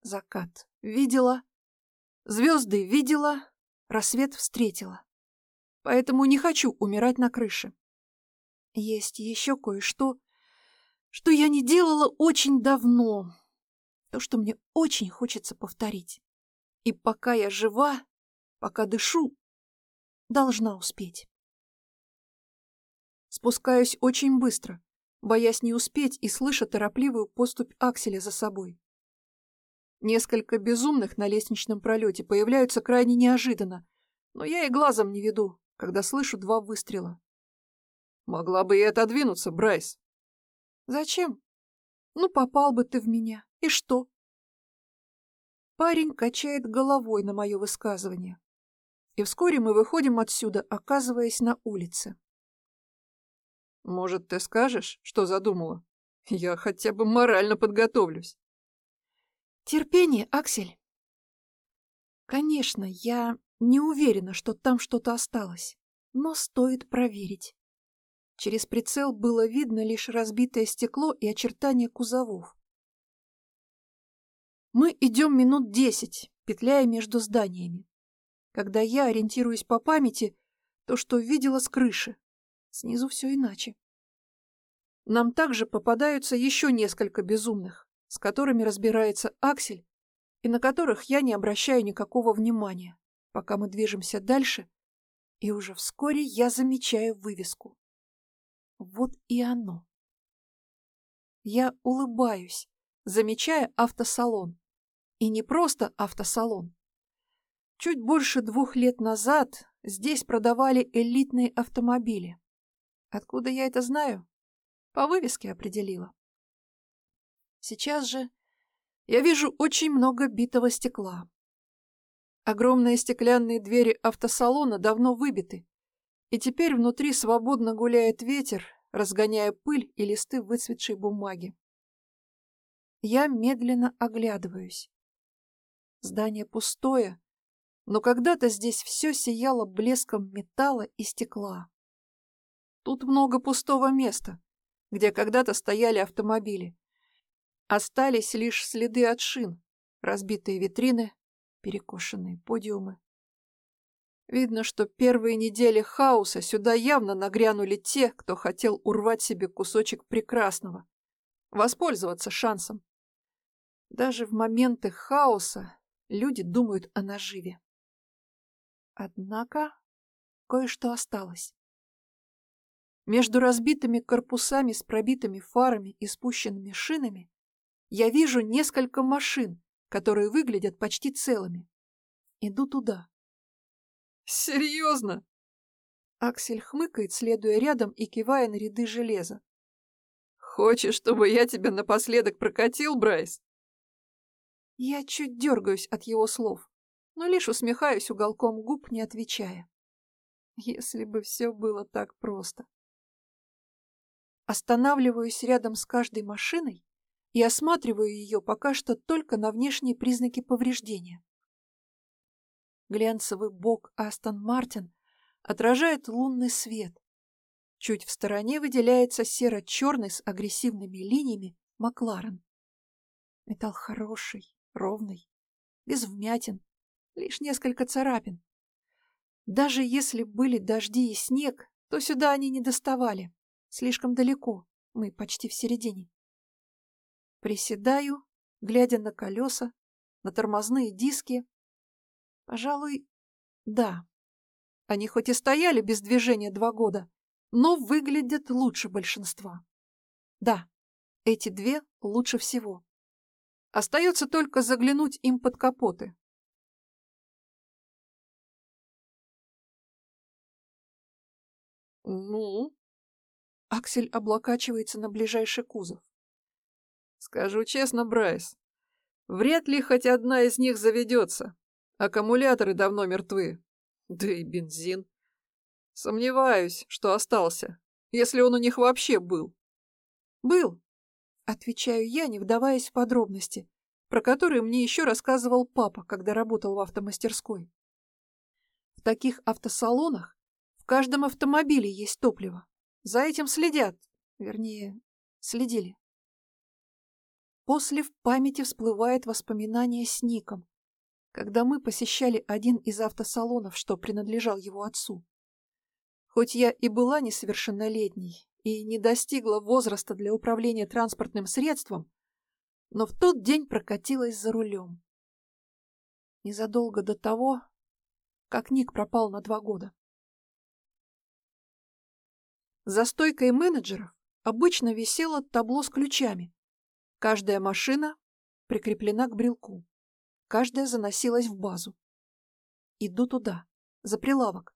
A: Закат видела, звезды видела, рассвет встретила. Поэтому не хочу умирать на крыше. Есть еще кое-что, что я не делала очень давно, то, что мне очень хочется повторить. И пока я жива, пока дышу, должна успеть. Спускаюсь очень быстро, боясь не успеть и слыша торопливую поступь Акселя за собой. Несколько безумных на лестничном пролете появляются крайне неожиданно, но я и глазом не веду, когда слышу два выстрела.
B: Могла бы и отодвинуться, Брайс.
A: Зачем? Ну, попал бы ты в меня. И что? Парень качает головой на мое высказывание. И вскоре мы выходим отсюда, оказываясь на улице.
B: Может, ты скажешь, что задумала? Я хотя бы морально подготовлюсь.
A: Терпение, Аксель. Конечно, я не уверена, что там что-то осталось, но стоит проверить. Через прицел было видно лишь разбитое стекло и очертания кузовов. Мы идем минут десять, петляя между зданиями. Когда я ориентируюсь по памяти, то, что видела с крыши. Снизу все иначе. Нам также попадаются еще несколько безумных, с которыми разбирается Аксель, и на которых я не обращаю никакого внимания, пока мы движемся дальше, и уже вскоре я замечаю вывеску. Вот и оно. Я улыбаюсь, замечая автосалон. И не просто автосалон. Чуть больше двух лет назад здесь продавали элитные автомобили. Откуда я это знаю? По вывеске определила. Сейчас же я вижу очень много битого стекла. Огромные стеклянные двери автосалона давно выбиты, и теперь внутри свободно гуляет ветер, разгоняя пыль и листы выцветшей бумаги. Я медленно оглядываюсь. Здание пустое, но когда-то здесь все сияло блеском металла и стекла. Тут много пустого места, где когда-то стояли автомобили. Остались лишь следы от шин, разбитые витрины, перекошенные подиумы. Видно, что первые недели хаоса сюда явно нагрянули те, кто хотел урвать себе кусочек прекрасного, воспользоваться шансом. Даже в моменты хаоса люди думают о наживе. Однако кое-что осталось. Между разбитыми корпусами с пробитыми фарами и спущенными шинами я вижу несколько машин, которые выглядят почти целыми. Иду туда.
B: «Серьезно?»
A: Аксель хмыкает, следуя рядом и кивая на ряды железа.
B: «Хочешь, чтобы я тебя напоследок прокатил, Брайс?»
A: Я чуть дергаюсь от его слов, но лишь усмехаюсь уголком губ, не отвечая. Если бы все было так просто. Останавливаюсь рядом с каждой машиной и осматриваю ее пока что только на внешние признаки повреждения. Глянцевый бок Астон Мартин отражает лунный свет. Чуть в стороне выделяется серо-черный с агрессивными линиями Макларен. Металл хороший, ровный, без вмятин, лишь несколько царапин. Даже если были дожди и снег, то сюда они не доставали. Слишком далеко, мы почти в середине. Приседаю, глядя на колеса, на тормозные диски. Пожалуй, да. Они хоть и стояли без движения два года, но выглядят лучше большинства. Да, эти две лучше всего. Остается только заглянуть им под капоты.
B: «Ну?»
A: Аксель облокачивается на ближайший кузов.
B: Скажу честно, Брайс, вряд ли хоть одна из них заведется. Аккумуляторы давно мертвы. Да и бензин. Сомневаюсь, что остался, если он у них вообще был.
A: Был, отвечаю я, не вдаваясь в подробности, про которые мне еще рассказывал папа, когда работал в автомастерской. В таких автосалонах каждом автомобиле есть топливо. За этим следят. Вернее, следили. После в памяти всплывает воспоминание с Ником, когда мы посещали один из автосалонов, что принадлежал его отцу. Хоть я и была несовершеннолетней и не достигла возраста для управления транспортным средством, но в тот день прокатилась за рулем. Незадолго до того, как Ник пропал на два года. За стойкой менеджеров обычно висело табло с ключами. Каждая машина прикреплена к брелку. Каждая заносилась в базу. Иду туда, за прилавок.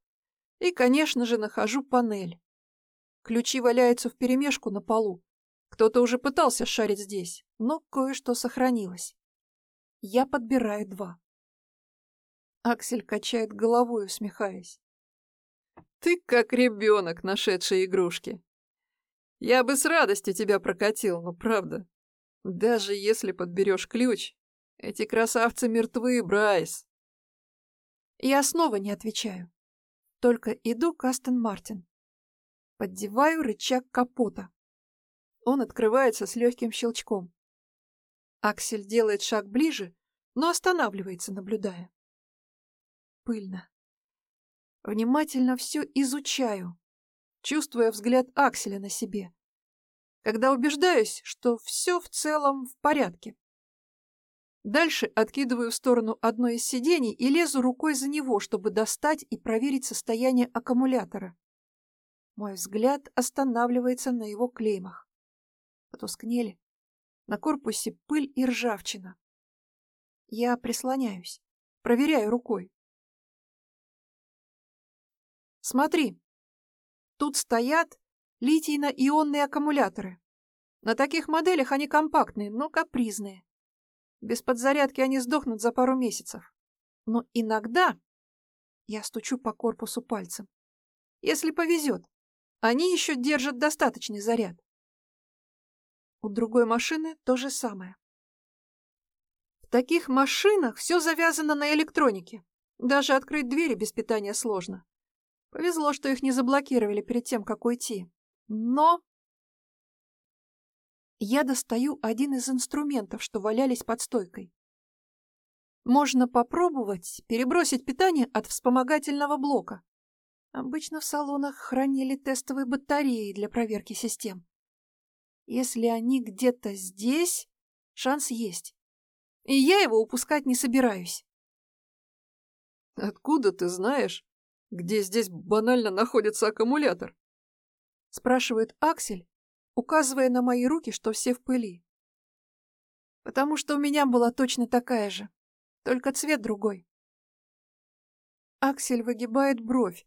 A: И, конечно же, нахожу панель. Ключи валяются вперемешку на полу. Кто-то уже пытался шарить здесь, но кое-что сохранилось. Я подбираю два. Аксель качает головой, усмехаясь.
B: Ты как ребенок, нашедший игрушки. Я бы с радостью тебя прокатил, но правда. Даже если подберешь ключ, эти красавцы мертвы, Брайс.
A: Я снова не отвечаю. Только иду к Астон Мартин. Поддеваю рычаг капота. Он открывается с легким щелчком. Аксель делает шаг ближе, но останавливается, наблюдая. Пыльно. Внимательно все изучаю, чувствуя взгляд Акселя на себе, когда убеждаюсь, что все в целом в порядке. Дальше откидываю в сторону одно из сидений и лезу рукой за него, чтобы достать и проверить состояние аккумулятора. Мой взгляд останавливается на его клеймах. Потускнели. На корпусе пыль и ржавчина. Я прислоняюсь, проверяю рукой. Смотри, тут стоят литийно-ионные аккумуляторы. На таких моделях они компактные, но капризные. Без подзарядки они сдохнут за пару месяцев. Но иногда я стучу по корпусу пальцем. Если повезет, они еще держат достаточный заряд. У другой машины то же самое. В таких машинах все завязано на электронике. Даже открыть двери без питания сложно. Повезло, что их не заблокировали перед тем, как уйти. Но... Я достаю один из инструментов, что валялись под стойкой. Можно попробовать перебросить питание от вспомогательного блока. Обычно в салонах хранили тестовые батареи для проверки систем. Если они где-то здесь, шанс есть. И я его упускать не собираюсь.
B: «Откуда ты знаешь, где здесь банально находится аккумулятор?»
A: Спрашивает Аксель, указывая на мои руки, что все в пыли. Потому что у меня была точно такая же, только цвет другой. Аксель выгибает бровь,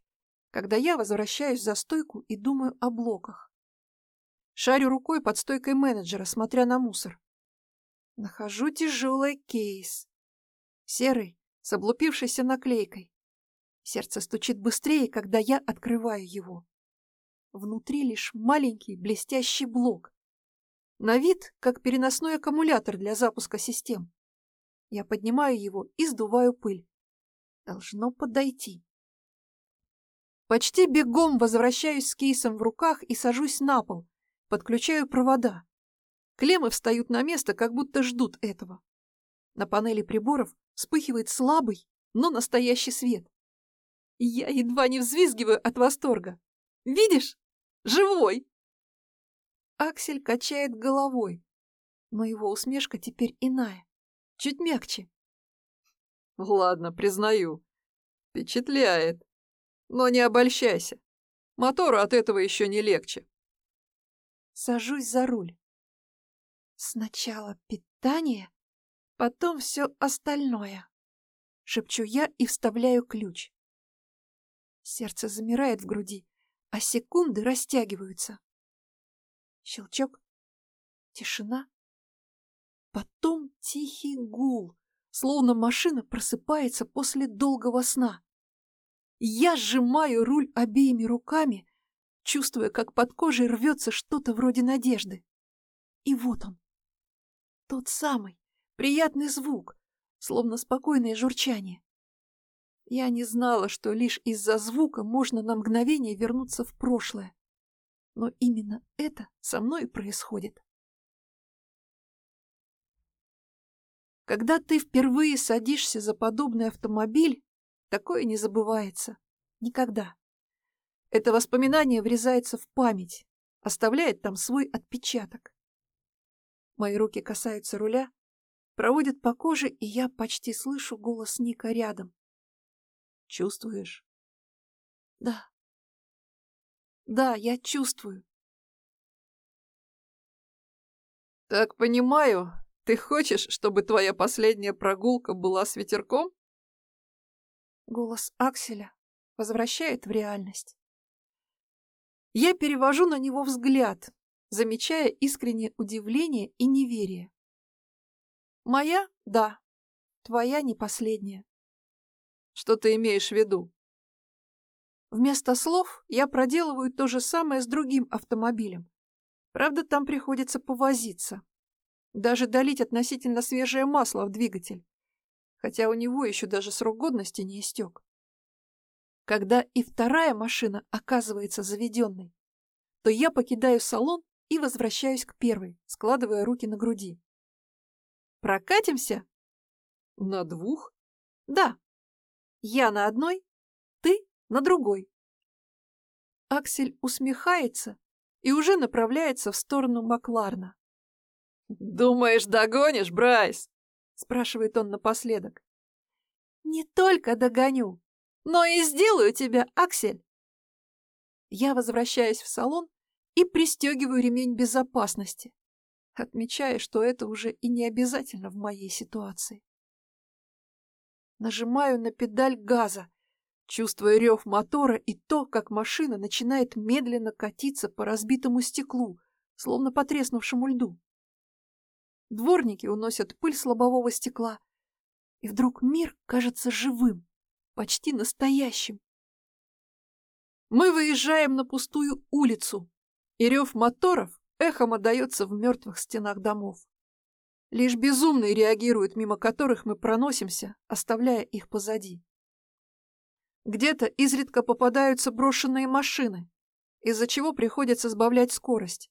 A: когда я возвращаюсь за стойку и думаю о блоках. Шарю рукой под стойкой менеджера, смотря на мусор. Нахожу тяжелый кейс. Серый, с облупившейся наклейкой. Сердце стучит быстрее, когда я открываю его. Внутри лишь маленький блестящий блок. На вид, как переносной аккумулятор для запуска систем. Я поднимаю его и сдуваю пыль. Должно подойти. Почти бегом возвращаюсь с кейсом в руках и сажусь на пол, Подключаю провода. Клеммы встают на место, как будто ждут этого. На панели приборов вспыхивает слабый, но настоящий свет. Я едва не взвизгиваю от восторга. Видишь? Живой! Аксель качает головой, но его усмешка теперь иная, чуть мягче.
B: Ладно, признаю. Впечатляет. Но не обольщайся. Мотору от этого еще не легче.
A: Сажусь за руль. Сначала питание, потом все остальное. Шепчу я и вставляю ключ. Сердце замирает в груди, а секунды растягиваются. Щелчок. Тишина. Потом тихий гул, словно машина просыпается после долгого сна. Я сжимаю руль обеими руками, чувствуя, как под кожей рвется что-то вроде надежды. И вот он. Тот самый, приятный звук, словно спокойное журчание. Я не знала, что лишь из-за звука можно на мгновение вернуться в прошлое. Но именно это со мной происходит. Когда ты впервые садишься за подобный автомобиль, такое не забывается. Никогда. Это воспоминание врезается в память, оставляет там свой отпечаток. Мои руки касаются руля, проводят по коже, и я почти слышу голос Ника рядом.
B: Чувствуешь?
A: Да. Да, я чувствую.
B: Так понимаю, ты хочешь, чтобы твоя последняя прогулка была с ветерком?
A: Голос Акселя возвращает в реальность. Я перевожу на него взгляд, замечая искреннее удивление и неверие. Моя — да, твоя — не последняя.
B: Что ты имеешь в виду?
A: Вместо слов я проделываю то же самое с другим автомобилем. Правда, там приходится повозиться. Даже долить относительно свежее масло в двигатель. Хотя у него еще даже срок годности не истек. Когда и вторая машина оказывается заведенной, то я покидаю салон и возвращаюсь к первой, складывая руки на груди. Прокатимся?
B: На двух?
A: Да. Я на одной, ты на другой. Аксель усмехается и уже направляется в сторону Макларна.
B: «Думаешь, догонишь, Брайс?»
A: — спрашивает он напоследок. «Не только догоню, но и сделаю тебя, Аксель!» Я возвращаюсь в салон и пристегиваю ремень безопасности, отмечая, что это уже и не обязательно в моей ситуации. Нажимаю на педаль газа, чувствуя рев мотора и то, как машина начинает медленно катиться по разбитому стеклу, словно по треснувшему льду. Дворники уносят пыль с лобового стекла, и вдруг мир кажется живым, почти настоящим. Мы выезжаем на пустую улицу, и рев моторов эхом отдается в мертвых стенах домов. Лишь безумные реагируют, мимо которых мы проносимся, оставляя их позади. Где-то изредка попадаются брошенные машины, из-за чего приходится сбавлять скорость.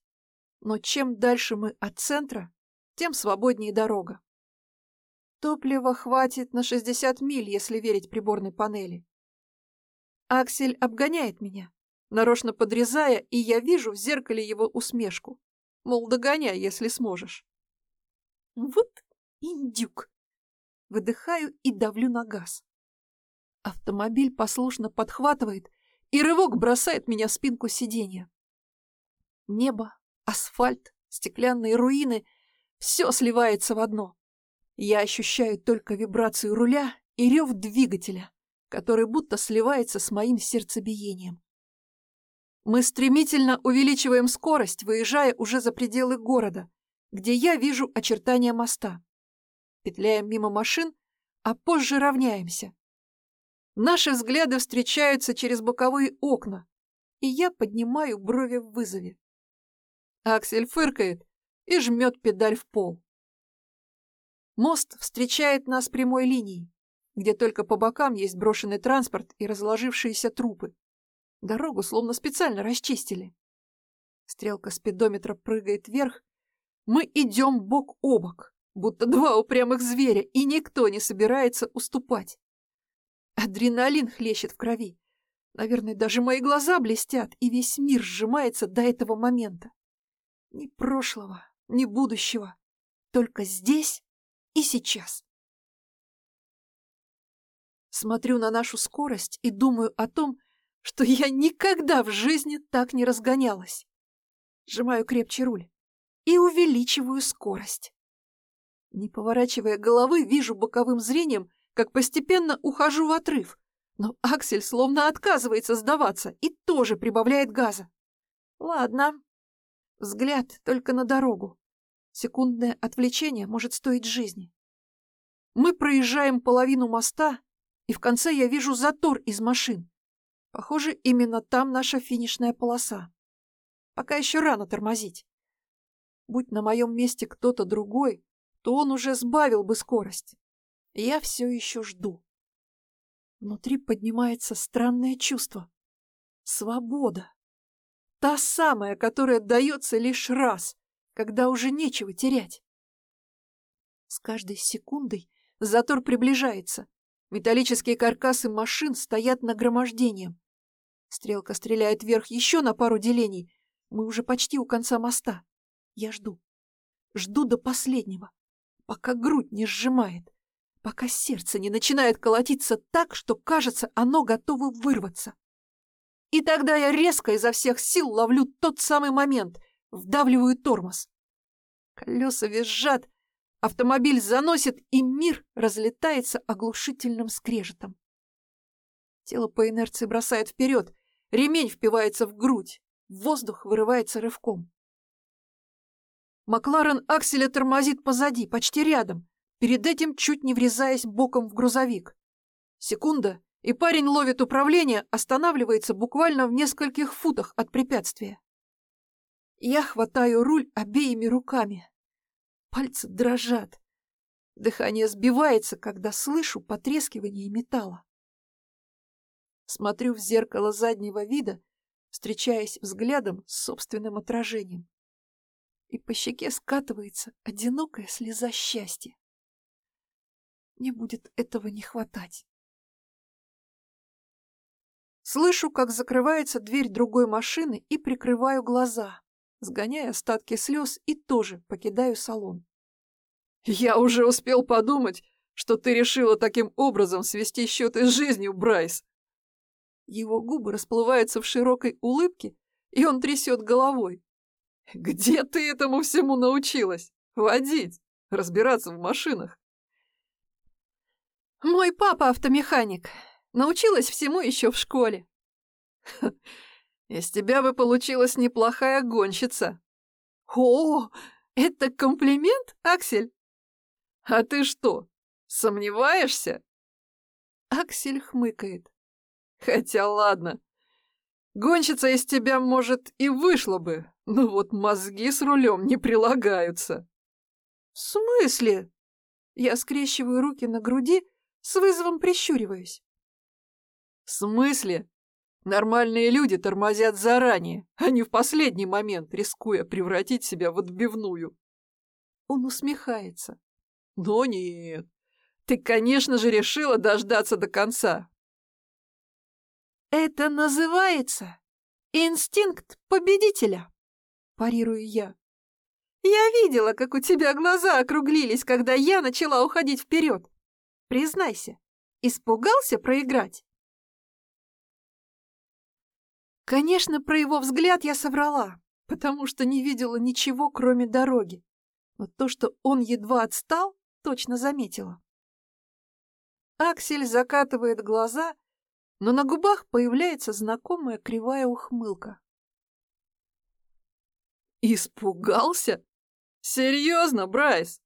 A: Но чем дальше мы от центра, тем свободнее дорога. Топлива хватит на 60 миль, если верить приборной панели. Аксель обгоняет меня, нарочно подрезая, и я вижу в зеркале его усмешку. Мол, догоняй, если сможешь. Вот индюк. Выдыхаю и давлю на газ. Автомобиль послушно подхватывает и рывок бросает меня в спинку сиденья. Небо, асфальт, стеклянные руины — все сливается в одно. Я ощущаю только вибрацию руля и рев двигателя, который будто сливается с моим сердцебиением. Мы стремительно увеличиваем скорость, выезжая уже за пределы города, где я вижу очертания моста. Петляем мимо машин, а позже равняемся. Наши взгляды встречаются через боковые окна, и я поднимаю брови в вызове. Аксель фыркает и жмет педаль в пол. Мост встречает нас прямой линией, где только по бокам есть брошенный транспорт и разложившиеся трупы. Дорогу словно специально расчистили. Стрелка спидометра прыгает вверх. Мы идем бок о бок, будто два упрямых зверя, и никто не собирается уступать. Адреналин хлещет в крови. Наверное, даже мои глаза блестят, и весь мир сжимается до этого момента. Ни прошлого, ни будущего. Только здесь и сейчас. Смотрю на нашу скорость и думаю о том, что я никогда в жизни так не разгонялась. Сжимаю крепче руль и увеличиваю скорость. Не поворачивая головы, вижу боковым зрением, как постепенно ухожу в отрыв, но Аксель словно отказывается сдаваться и тоже прибавляет газа. Ладно. Взгляд только на дорогу. Секундное отвлечение может стоить жизни. Мы проезжаем половину моста, и в конце я вижу затор из машин. Похоже, именно там наша финишная полоса. Пока еще рано тормозить. Будь на моем месте кто-то другой, то он уже сбавил бы скорость. Я все еще жду. Внутри поднимается странное чувство. Свобода. Та самая, которая дается лишь раз, когда уже нечего терять. С каждой секундой затор приближается. Металлические каркасы машин стоят нагромождением. Стрелка стреляет вверх еще на пару делений. Мы уже почти у конца моста. Я жду. Жду до последнего, пока грудь не сжимает, пока сердце не начинает колотиться так, что, кажется, оно готово вырваться. И тогда я резко изо всех сил ловлю тот самый момент, вдавливаю тормоз. Колеса визжат, автомобиль заносит, и мир разлетается оглушительным скрежетом. Тело по инерции бросает вперед, Ремень впивается в грудь. Воздух вырывается рывком. Макларен Акселя тормозит позади, почти рядом, перед этим чуть не врезаясь боком в грузовик. Секунда, и парень ловит управление, останавливается буквально в нескольких футах от препятствия. Я хватаю руль обеими руками. Пальцы дрожат. Дыхание сбивается, когда слышу потрескивание металла. Смотрю в зеркало заднего вида, встречаясь взглядом с собственным отражением. И по щеке скатывается одинокая слеза счастья. Мне будет этого не хватать. Слышу, как закрывается дверь другой машины и прикрываю глаза, сгоняя остатки слез и тоже покидаю салон.
B: «Я уже успел подумать, что ты решила таким образом свести счеты с жизнью, Брайс!»
A: Его губы расплываются в широкой улыбке, и он трясет головой.
B: «Где ты этому всему научилась? Водить, разбираться в машинах?»
A: «Мой папа автомеханик. Научилась всему еще в школе».
B: «Из тебя бы получилась неплохая гонщица».
A: «О, это комплимент, Аксель?»
B: «А ты что, сомневаешься?»
A: Аксель хмыкает.
B: «Хотя ладно, гонщица из тебя, может, и вышла бы, но вот мозги с рулем не прилагаются».
A: «В смысле?» Я скрещиваю руки на груди, с вызовом прищуриваюсь.
B: «В смысле? Нормальные люди тормозят заранее, а не в последний момент, рискуя превратить себя в отбивную».
A: Он усмехается.
B: Но нет. Ты, конечно же, решила дождаться до конца.
A: Это называется инстинкт победителя, парирую я. Я видела, как у тебя глаза округлились, когда я начала уходить вперед. Признайся, испугался проиграть? Конечно, про его взгляд я соврала, потому что не видела ничего, кроме дороги. Но то, что он едва отстал, точно заметила. Аксель закатывает глаза, но на губах появляется знакомая кривая ухмылка.
B: «Испугался? Серьезно, Брайс?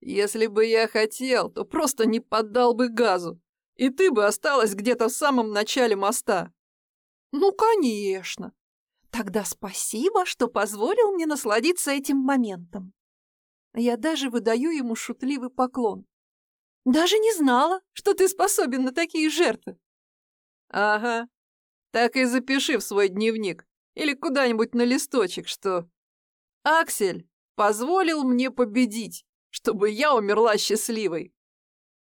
B: Если бы я хотел, то просто не поддал бы газу, и ты бы осталась где-то в самом начале моста».
A: «Ну, конечно. Тогда спасибо, что позволил мне насладиться этим моментом». Я даже выдаю ему шутливый поклон. Даже не знала, что ты способен на такие жертвы.
B: Ага. Так и запиши в свой дневник или куда-нибудь на листочек, что... Аксель позволил мне победить, чтобы я умерла счастливой.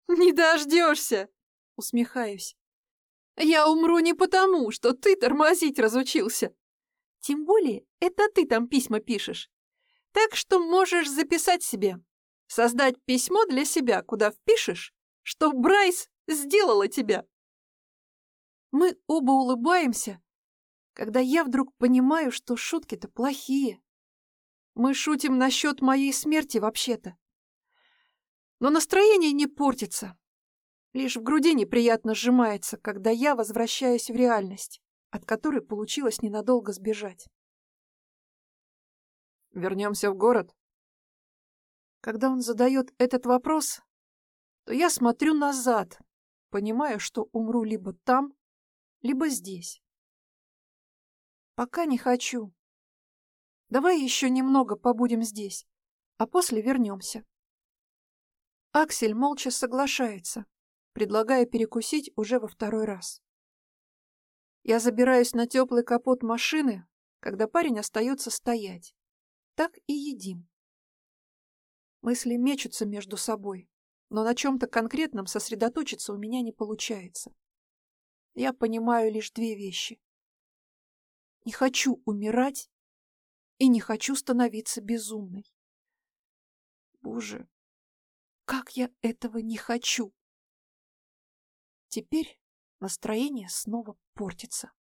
A: Не дождешься, усмехаюсь. Я умру не потому, что ты тормозить разучился. Тем более, это ты там письма пишешь. Так что можешь записать себе. Создать письмо для себя, куда впишешь, что Брайс сделала тебя. Мы оба улыбаемся, когда я вдруг понимаю, что шутки-то плохие. Мы шутим насчет моей смерти вообще-то. Но настроение не портится. Лишь в груди неприятно сжимается, когда я возвращаюсь в реальность, от которой получилось ненадолго сбежать.
B: Вернемся в город?
A: Когда он задает этот вопрос, то я смотрю назад, понимая, что умру либо там, либо здесь. Пока не хочу. Давай еще немного побудем здесь, а после вернемся. Аксель молча соглашается, предлагая перекусить уже во второй раз. Я забираюсь на теплый капот машины, когда парень остается стоять так и едим. Мысли мечутся между собой, но на чем-то конкретном сосредоточиться у меня не получается. Я понимаю лишь две вещи. Не хочу умирать и не хочу становиться безумной. Боже, как я этого не хочу! Теперь настроение снова портится.